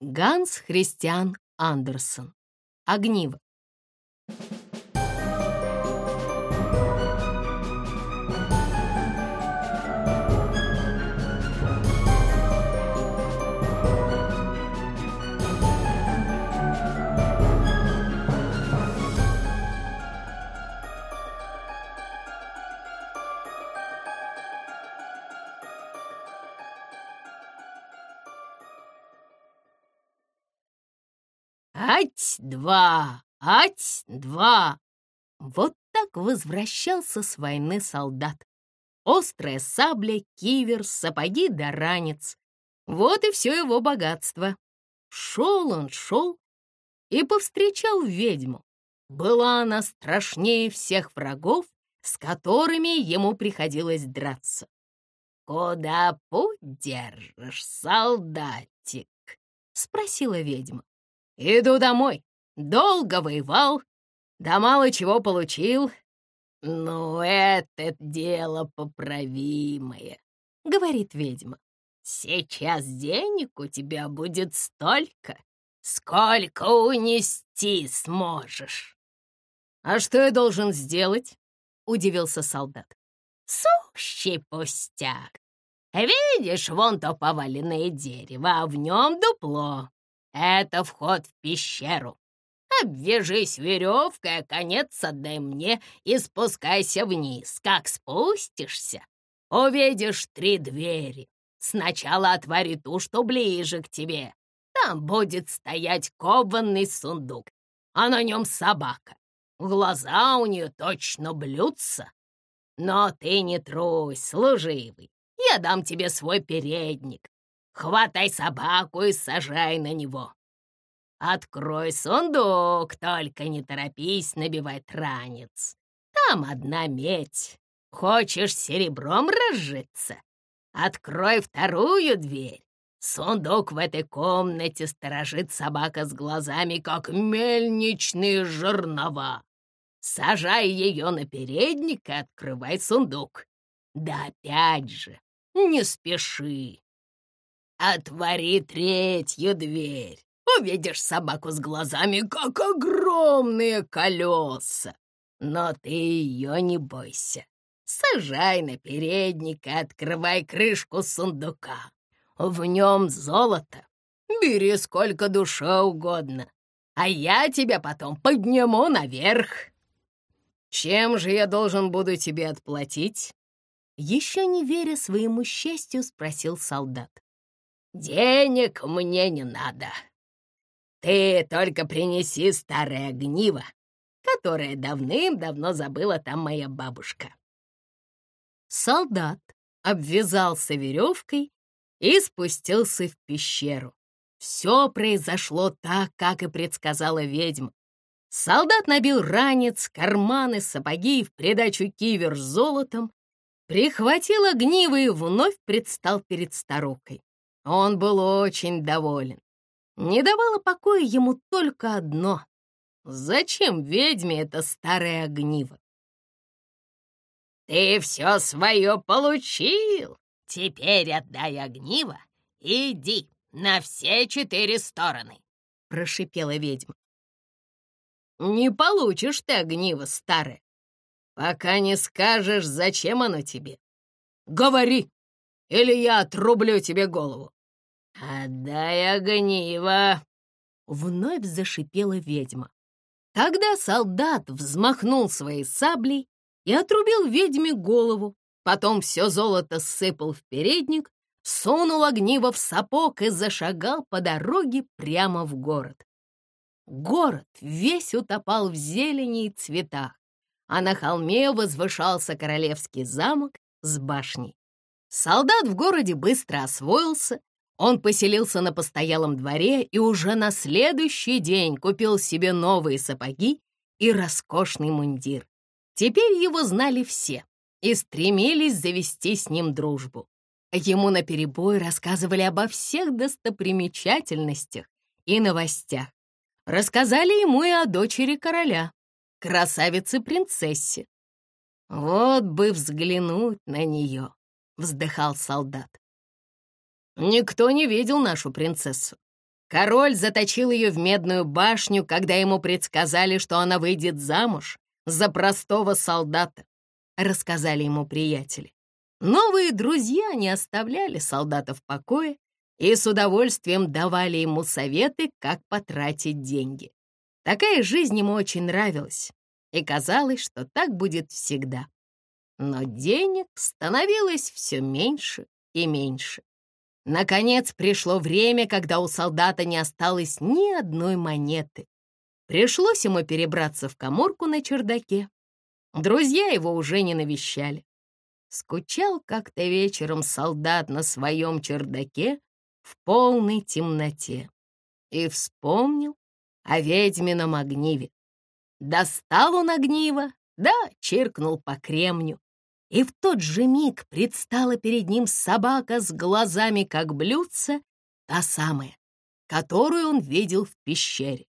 Ганс Христиан Андерсон. Огниво. Ать-два! Ать-два! Вот так возвращался с войны солдат. Острая сабля, кивер, сапоги да ранец. Вот и все его богатство. Шел он, шел и повстречал ведьму. Была она страшнее всех врагов, с которыми ему приходилось драться. «Куда путь держишь, солдатик?» — спросила ведьма. Иду домой. Долго воевал, да мало чего получил. Ну, это дело поправимое, — говорит ведьма. Сейчас денег у тебя будет столько, сколько унести сможешь. А что я должен сделать? — удивился солдат. Сущий пустяк. Видишь, вон то поваленное дерево, а в нем дупло. Это вход в пещеру. Обвяжись веревкой, а конец отдай мне и спускайся вниз. Как спустишься, увидишь три двери. Сначала отвори ту, что ближе к тебе. Там будет стоять кованный сундук, а на нем собака. Глаза у нее точно блюдца. Но ты не трусь, служивый. Я дам тебе свой передник. Хватай собаку и сажай на него. Открой сундук, только не торопись набивать ранец. Там одна медь. Хочешь серебром разжиться? Открой вторую дверь. Сундук в этой комнате сторожит собака с глазами, как мельничные жернова. Сажай ее на передник и открывай сундук. Да опять же, не спеши. Отвори третью дверь. Увидишь собаку с глазами, как огромные колеса. Но ты ее не бойся. Сажай на передник и открывай крышку сундука. В нем золото. Бери сколько душа угодно, а я тебя потом подниму наверх. Чем же я должен буду тебе отплатить? Еще не веря своему счастью, спросил солдат. «Денег мне не надо. Ты только принеси старое огниво, которое давным-давно забыла там моя бабушка». Солдат обвязался веревкой и спустился в пещеру. Все произошло так, как и предсказала ведьма. Солдат набил ранец, карманы, сапоги и в придачу кивер с золотом, прихватил огниво и вновь предстал перед старухой. Он был очень доволен. Не давало покоя ему только одно. Зачем ведьме это старое огниво? «Ты все свое получил. Теперь отдай огниво и иди на все четыре стороны», — прошипела ведьма. «Не получишь ты огниво, старое, пока не скажешь, зачем оно тебе. Говори, или я отрублю тебе голову». «Отдай огниво!» — вновь зашипела ведьма. Тогда солдат взмахнул своей саблей и отрубил ведьме голову, потом все золото сыпал в передник, сунул огниво в сапог и зашагал по дороге прямо в город. Город весь утопал в зелени и цветах, а на холме возвышался королевский замок с башней. Солдат в городе быстро освоился он поселился на постоялом дворе и уже на следующий день купил себе новые сапоги и роскошный мундир. Теперь его знали все и стремились завести с ним дружбу. Ему наперебой рассказывали обо всех достопримечательностях и новостях. Рассказали ему и о дочери короля, красавице-принцессе. «Вот бы взглянуть на нее», — вздыхал солдат. Никто не видел нашу принцессу. Король заточил ее в медную башню, когда ему предсказали, что она выйдет замуж за простого солдата, рассказали ему приятели. Новые друзья не оставляли солдата в покое и с удовольствием давали ему советы, как потратить деньги. Такая жизнь ему очень нравилась, и казалось, что так будет всегда. Но денег становилось все меньше и меньше. Наконец пришло время, когда у солдата не осталось ни одной монеты. Пришлось ему перебраться в коморку на чердаке. Друзья его уже не навещали. Скучал как-то вечером солдат на своем чердаке в полной темноте и вспомнил о ведьмином огниве. Достал он огниво, да чиркнул по кремню, и в тот же миг предстала перед ним собака с глазами, как блюдце, та самая, которую он видел в пещере.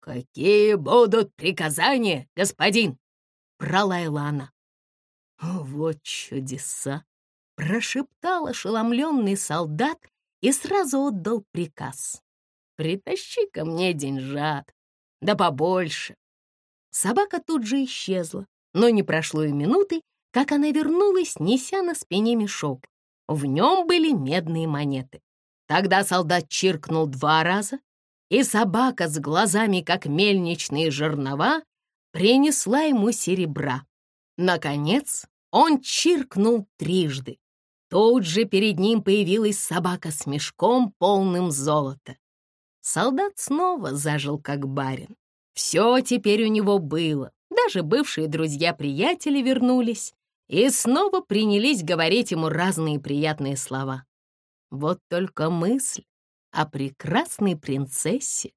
«Какие будут приказания, господин?» — пролаяла она. «Вот чудеса!» — прошептал ошеломленный солдат и сразу отдал приказ. «Притащи ко мне деньжат, да побольше». Собака тут же исчезла, но не прошло и минуты, как она вернулась, неся на спине мешок. В нем были медные монеты. Тогда солдат чиркнул два раза, и собака с глазами, как мельничные жернова, принесла ему серебра. Наконец, он чиркнул трижды. Тут же перед ним появилась собака с мешком, полным золота. Солдат снова зажил как барин. Все теперь у него было. Даже бывшие друзья-приятели вернулись и снова принялись говорить ему разные приятные слова. Вот только мысль о прекрасной принцессе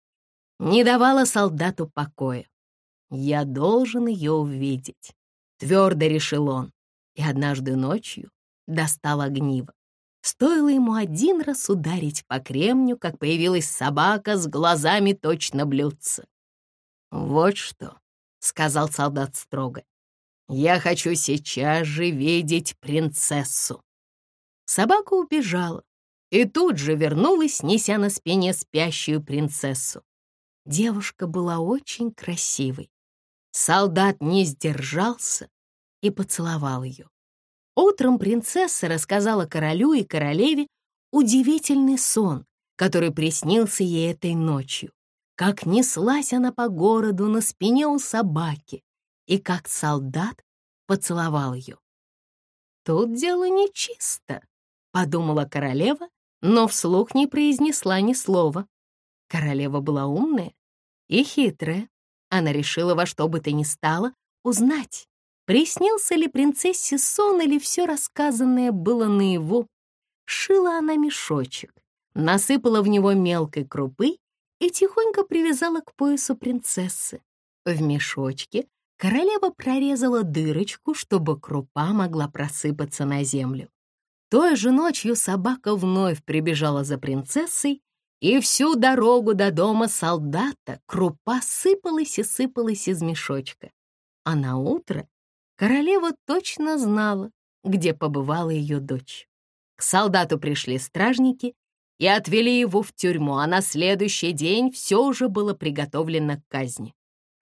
не давала солдату покоя. «Я должен ее увидеть», — твердо решил он и однажды ночью достал огниво. Стоило ему один раз ударить по кремню, как появилась собака с глазами точно блюдца. «Вот что», — сказал солдат строго, — «я хочу сейчас же видеть принцессу». Собака убежала и тут же вернулась, неся на спине спящую принцессу. Девушка была очень красивой. Солдат не сдержался и поцеловал ее. Утром принцесса рассказала королю и королеве удивительный сон, который приснился ей этой ночью. Как неслась она по городу на спине у собаки, и как солдат поцеловал ее. «Тут дело нечисто», — подумала королева, но вслух не произнесла ни слова. Королева была умная и хитрая. Она решила во что бы то ни стало узнать, Приснился ли принцессе сон или все рассказанное было наяву? Шила она мешочек, насыпала в него мелкой крупы и тихонько привязала к поясу принцессы. В мешочке королева прорезала дырочку, чтобы крупа могла просыпаться на землю. Той же ночью собака вновь прибежала за принцессой, и всю дорогу до дома солдата крупа сыпалась и сыпалась из мешочка. А на утро Королева точно знала, где побывала ее дочь. К солдату пришли стражники и отвели его в тюрьму, а на следующий день все уже было приготовлено к казни.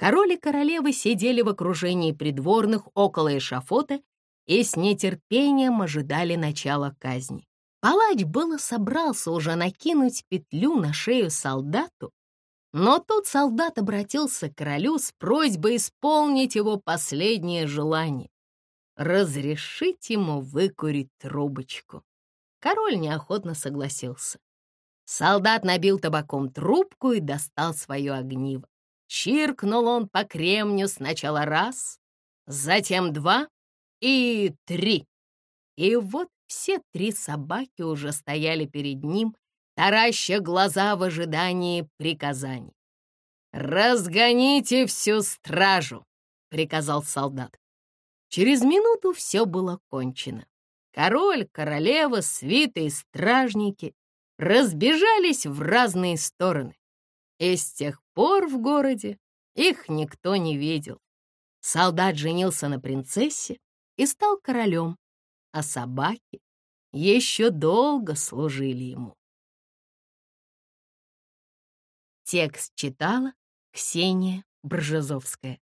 Король и королева сидели в окружении придворных около эшафота и с нетерпением ожидали начала казни. Палач было собрался уже накинуть петлю на шею солдату, но тут солдат обратился к королю с просьбой исполнить его последнее желание — разрешить ему выкурить трубочку. Король неохотно согласился. Солдат набил табаком трубку и достал свое огниво. Чиркнул он по кремню сначала раз, затем два и три. И вот все три собаки уже стояли перед ним, тараща глаза в ожидании приказаний. «Разгоните всю стражу!» — приказал солдат. Через минуту все было кончено. Король, королева, свита и стражники разбежались в разные стороны. И с тех пор в городе их никто не видел. Солдат женился на принцессе и стал королем, а собаки еще долго служили ему. Текст читала Ксения Бржезовская.